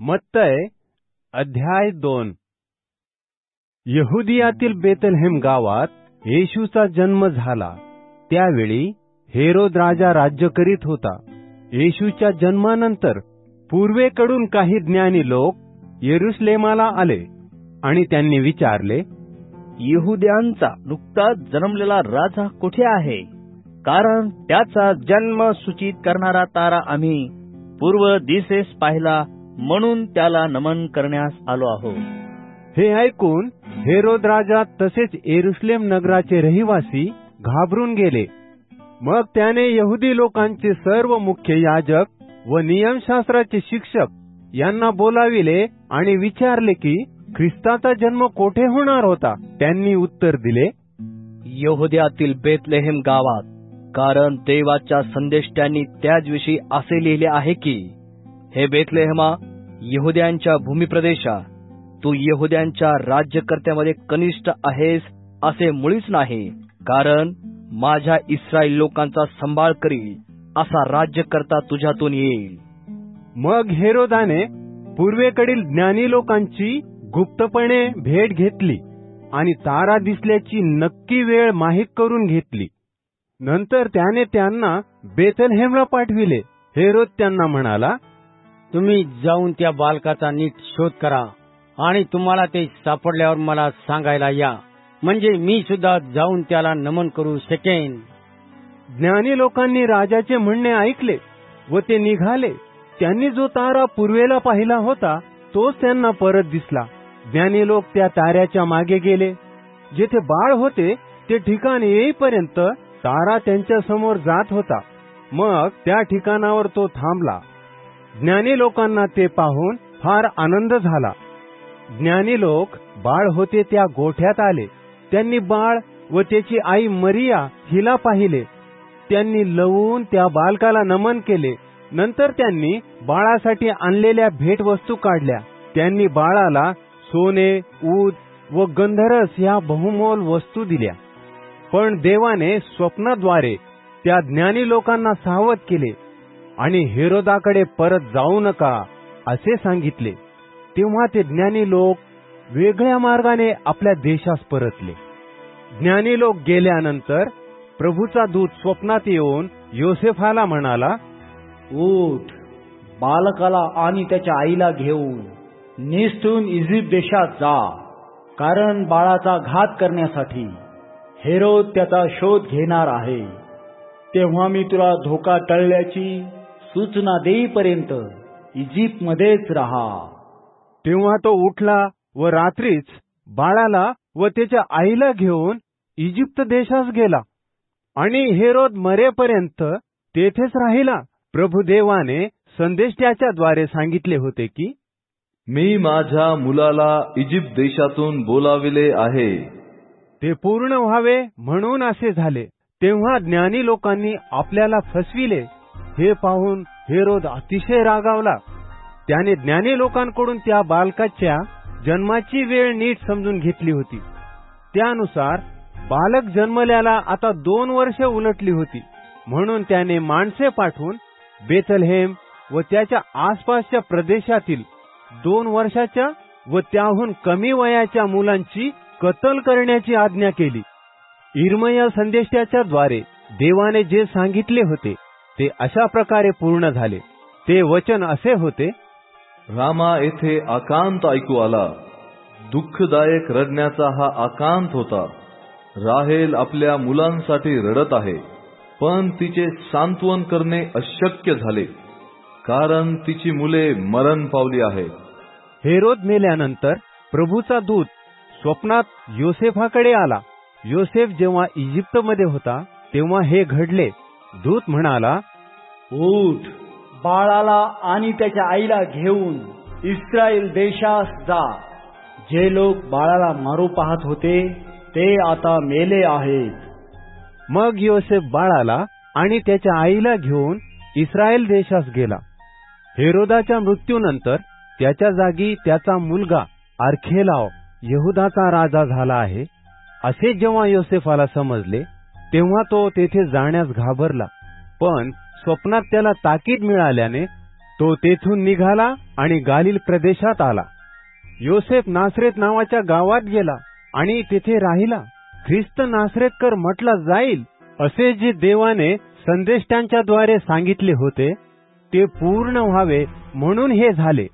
मत्तय अध्याय दोन. यहुदियातील बेतलहेम गावात येशूचा जन्म झाला. त्यावेळी हेरोद राजा राज्य करीत होता. येशूच्या जन्मानंतर पूर्वेकडून काही ज्ञानी लोक येरुसलेमाला आले आणि त्यांनी विचारले येहुद्यांचा नुकताच जन्मलेला राजा कुठे आहे? कारण त्याचा जन्म सूचित करणारा तारा आम्ही पूर्व दिसेस पाहिला म्हणून त्याला नमन करण्यास आलो आहोत हे ऐकून हेरोद राजा तसेच एरुसलेम नगराचे रहिवासी घाबरून गेले. मग त्याने यहुदी लोकांचे सर्व मुख्य याजक व नियमशास्त्राचे शिक्षक यांना बोलाविले आणि विचारले की ख्रिस्ताचा जन्म कोठे होणार होता? त्यांनी उत्तर दिले यहुद्यातील बेतलेहेम गावात कारण देवाच्या संदेष्ट्यांनी त्याच विषयी असे लिहिले आहे की हे बेथलेहमा यहुद्यांच्या भूमिप्रदेशा तू यहुद्यांच्या राज्यकर्त्यामध्ये कनिष्ठ आहेस असे मुळीच नाही कारण माझ्या इस्रायल लोकांचा सांभाळ करील असा राज्यकर्ता तुझ्यातून येईल. मग हेरोदाने पूर्वेकडील ज्ञानी लोकांची गुप्तपणे भेट घेतली आणि तारा दिसल्याची नक्की वेळ माहीत करून घेतली. नंतर त्याने त्यांना बेतलहेमला पाठविले. हेरोद त्यांना म्हणाला तुम्ही जाऊन त्या बालकाचा नीट शोध करा आणि तुम्हाला ते सापडल्यावर मला सांगायला या. म्हणजे मी सुद्धा जाऊन त्याला नमन करू शकेन. ज्ञानी लोकांनी राजाचे म्हणणे ऐकले व ते निघाले. त्यांनी जो तारा पूर्वेला पाहिला होता तोच त्यांना परत दिसला. ज्ञानी लोक त्या ताऱ्याच्या मागे गेले. जेथे बाळ होते ते ठिकाण येईपर्यंत तारा त्यांच्यासमोर जात होता. मग त्या ठिकाणावर तो थांबला. ज्ञानी लोकांना ते पाहून फार आनंद झाला. ज्ञानी लोक बाळ होते त्या गोठ्यात आले. त्यांनी बाळ व त्याची आई मरिया हिला पाहिले. त्यांनी लवून त्या बालकाला नमन केले. नंतर त्यांनी बाळासाठी आणलेल्या भेटवस्तू काढल्या. त्यांनी बाळाला सोने ऊद व गंधरस ह्या बहुमोल वस्तू दिल्या. पण देवाने स्वप्नाद्वारे त्या ज्ञानी लोकांना सावध केले. आणि हेरोदाकडे परत जाऊ नका असे सांगितले. तेव्हा ते ज्ञानी लोक वेगळ्या मार्गाने आपल्या देशास परतले. ज्ञानी लोक गेल्यानंतर प्रभूचा दूत स्वप्नात येऊन योसेफाला म्हणाला उठ बालकाला आणि त्याच्या आईला घेऊन निसटून इजिप्त देशात जा कारण बाळाचा घात करण्यासाठी हेरोद त्याचा शोध घेणार आहे. तेव्हा मी तुला धोका टळल्याची सूचना देईपर्यंत इजिप्तमध्येच राहा. तेव्हा तो उठला व रात्रीच बाळाला व त्याच्या आईला घेऊन इजिप्त देशास गेला. आणि हेरोद मरेपर्यंत तेथेच राहिला. प्रभुदेवाने संदेष्ट्याच्या द्वारे सांगितले होते की मी माझ्या मुलाला इजिप्त देशातून बोलाविले आहे. ते पूर्ण व्हावे म्हणून असे झाले. तेव्हा ज्ञानी लोकांनी आपल्याला फसविले. हे पाहून हेरोद अतिशय रागावला. त्याने ज्ञानी लोकांकडून त्या बालकाच्या जन्माची वेळ नीट समजून घेतली होती. त्यानुसार बालक जन्मल्याला आता दोन वर्ष उलटली होती. म्हणून त्याने माणसे पाठवून बेतलहेम व त्याच्या आसपासच्या प्रदेशातील दोन वर्षाच्या व त्याहून कमी वयाच्या मुलांची कत्तल करण्याची आज्ञा केली. इरमया संदेशाच्या द्वारे देवाने जे सांगितले होते ते अशा प्रकारे पूर्ण झाले. ते वचन असे होते रामा येथे आकांत ऐकू आला. दुःखदायक रडण्याचा हा आकांत होता. राहेल आपल्या मुलांसाठी रडत आहे पण तिचे सांत्वन करणे अशक्य झाले कारण तिची मुले मरण पावली आहेत हेरोद मेल्यानंतर प्रभूचा दूत स्वप्नात योसेफाकडे आला. योसेफ जेव्हा इजिप्तमध्ये होता तेव्हा हे घडले. दूत म्हणाला उठ बाळाला आणि त्याच्या आईला घेऊन इस्रायल देशास जा. जे लोक बाळाला मारू पाहत होते ते आता मेले आहेत. मग योसेफ बाळाला आणि त्याच्या आईला घेऊन इस्रायल देशास गेला. हेरोदाच्या मृत्यूनंतर त्याच्या जागी त्याचा मुलगा आर्खेलाव यहुदाचा राजा झाला आहे असे जेव्हा योसेफाला समजले तेव्हा तो तेथे जाण्यास घाबरला. पण स्वप्नात त्याला ताकीद मिळाल्याने तो तेथून निघाला आणि गालिल प्रदेशात आला. योसेफ नासरेत नावाच्या गावात गेला आणि तेथे राहिला. ख्रिस्त नासरेतकर म्हटला जाईल असे जे देवाने संदेष्टांच्या द्वारे सांगितले होते ते पूर्ण व्हावे म्हणून हे झाले.